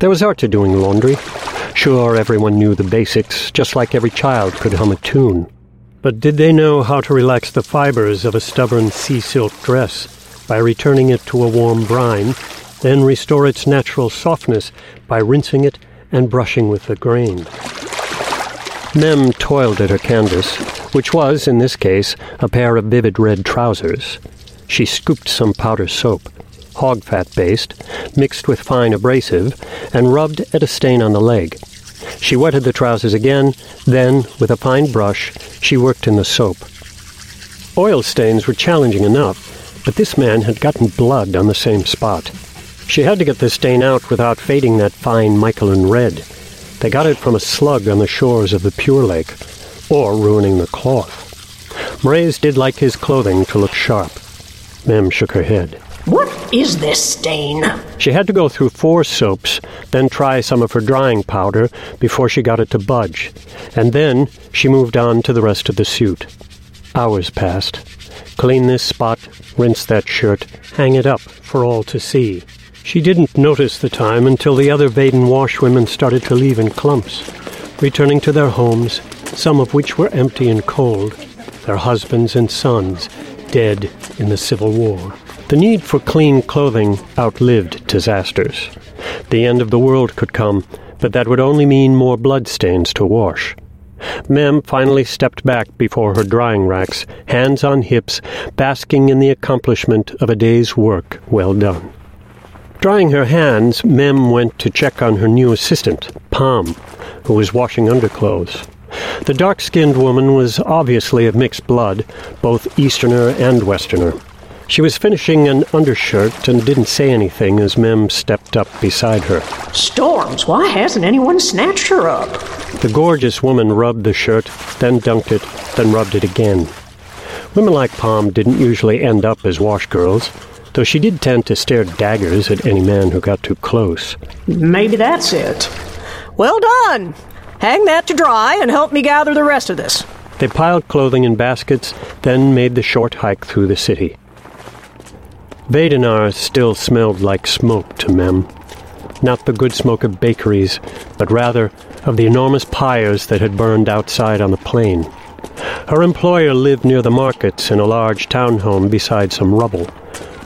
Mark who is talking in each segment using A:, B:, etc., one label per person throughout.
A: There was art to doing laundry. Sure, everyone knew the basics, just like every child could hum a tune. But did they know how to relax the fibers of a stubborn sea silk dress by returning it to a warm brine, then restore its natural softness by rinsing it and brushing with the grain? Mem toiled at her canvas, which was, in this case, a pair of vivid red trousers. She scooped some powder soap, hog fat based, mixed with fine abrasive, and rubbed at a stain on the leg. She wetted the trousers again, then, with a fine brush, she worked in the soap. Oil stains were challenging enough, but this man had gotten blood on the same spot. She had to get the stain out without fading that fine Michelin red. They got it from a slug on the shores of the Pure Lake, or ruining the cloth. Mraize did like his clothing to look sharp. Mem shook her head.
B: What is this stain?
A: She had to go through four soaps, then try some of her drying powder before she got it to budge, and then she moved on to the rest of the suit. Hours passed. Clean this spot, rinse that shirt, hang it up for all to see. She didn't notice the time until the other Veden washwomen started to leave in clumps, returning to their homes, some of which were empty and cold, their husbands and sons dead in the Civil War. The need for clean clothing outlived disasters. The end of the world could come, but that would only mean more bloodstains to wash. Mem finally stepped back before her drying racks, hands on hips, basking in the accomplishment of a day's work well done. Drying her hands, Mem went to check on her new assistant, Palm, who was washing underclothes. The dark skinned woman was obviously of mixed blood, both Easterner and Westerner. She was finishing an undershirt and didn't say anything as Mem stepped up beside her.
B: Storms, why hasn't anyone snatched her up?
A: The gorgeous woman rubbed the shirt, then dunked it, then rubbed it again. Women like Palm didn't usually end up as wash girls though she did tend to stare daggers at any man who got too close.
B: Maybe that's it. Well done! Hang that to dry and help me gather the rest of this.
A: They piled clothing in baskets, then made the short hike through the city. Vedenar still smelled like smoke to Mem. Not the good smoke of bakeries, but rather of the enormous pyres that had burned outside on the plain. Her employer lived near the markets in a large townhome beside some rubble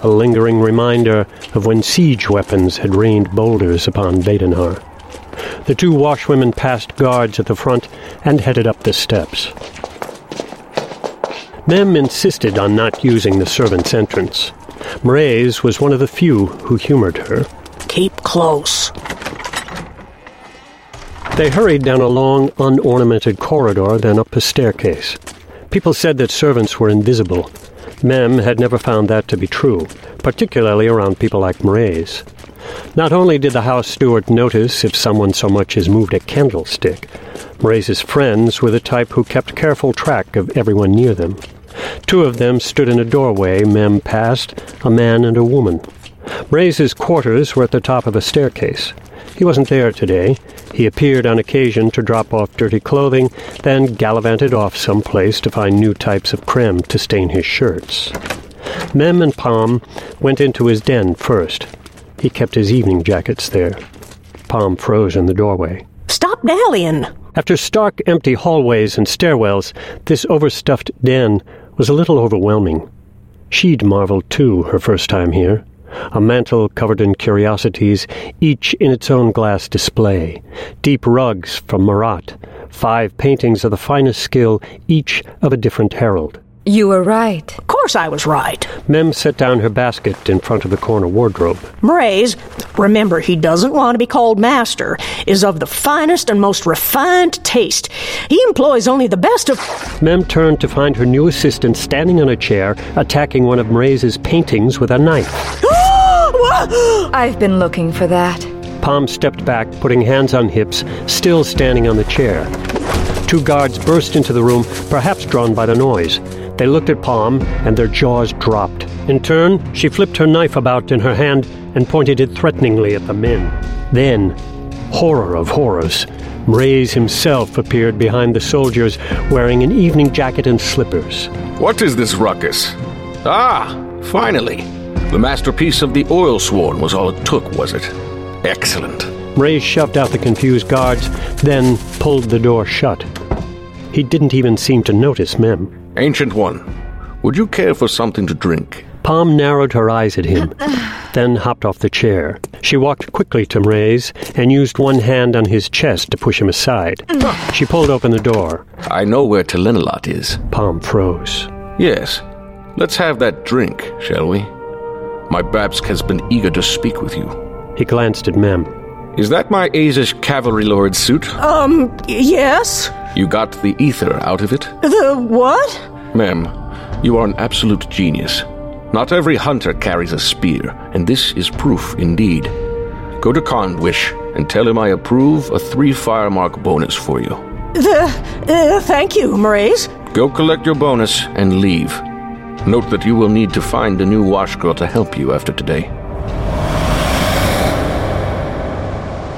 A: a lingering reminder of when siege weapons had rained boulders upon Vedenar. The two washwomen passed guards at the front and headed up the steps. Mem insisted on not using the servants' entrance. Mraize was one of the few who humored her.
B: Keep close.
A: They hurried down a long, unornamented corridor, then up a staircase. People said that servants were invisible, Mem had never found that to be true, particularly around people like Mraize. Not only did the house steward notice if someone so much as moved a candlestick, Mraize's friends were the type who kept careful track of everyone near them. Two of them stood in a doorway Mem passed, a man and a woman. Mraize's quarters were at the top of a staircase. He wasn't there today. He appeared on occasion to drop off dirty clothing, then gallivanted off some place to find new types of creme to stain his shirts. Mem and Palm went into his den first. He kept his evening jackets there. Palm froze in the doorway.
B: Stop dallying!
A: After stark, empty hallways and stairwells, this overstuffed den was a little overwhelming. She'd marveled, too, her first time here a mantel covered in curiosities, each in its own glass display, deep rugs from Marat, five paintings of the finest skill, each of a different herald.
C: You were right.
B: Of course I was right.
A: Mem set down her basket in front of the corner wardrobe.
B: Mraize, remember he doesn't want to be called master, is of the finest and most refined taste. He employs only the best of.
A: Mem turned to find her new assistant standing on a chair, attacking one of Mraize's paintings with a knife.
C: I've been looking for that.
A: Palm stepped back, putting hands on hips, still standing on the chair. Two guards burst into the room, perhaps drawn by the noise. They looked at Palm, and their jaws dropped. In turn, she flipped her knife about in her hand and pointed it threateningly at the men. Then, horror of horrors, Mraize himself appeared behind the soldiers wearing an evening jacket and slippers.
D: What is this ruckus? Ah, finally. The masterpiece of the oil sworn was all it took, was it? Excellent.
A: Mraize shoved out the confused guards, then pulled the door shut. He didn't even seem to notice Mem.
D: Ancient One, would you care for something to drink?
A: Palm narrowed her eyes at him, then hopped off the chair. She walked quickly to Mraize and used one hand on his chest to push him aside. She pulled open the door.
D: I know where Talenelat is.
A: Palm froze.
D: Yes. Let's have that drink, shall we? My Babsk has been eager to speak with you.
A: He glanced at Mem.
D: Is that my Azish cavalry lord's suit?
B: Um, yes?
D: You got the ether out of it?
B: The what?
D: Mem, you are an absolute genius. Not every hunter carries a spear, and this is proof indeed. Go to Kondwish and tell him I approve a three fire mark bonus for you.
B: The, uh, thank you, Mraize.
D: Go collect your bonus and leave. Note that you will need to find a new wash girl to help you after today.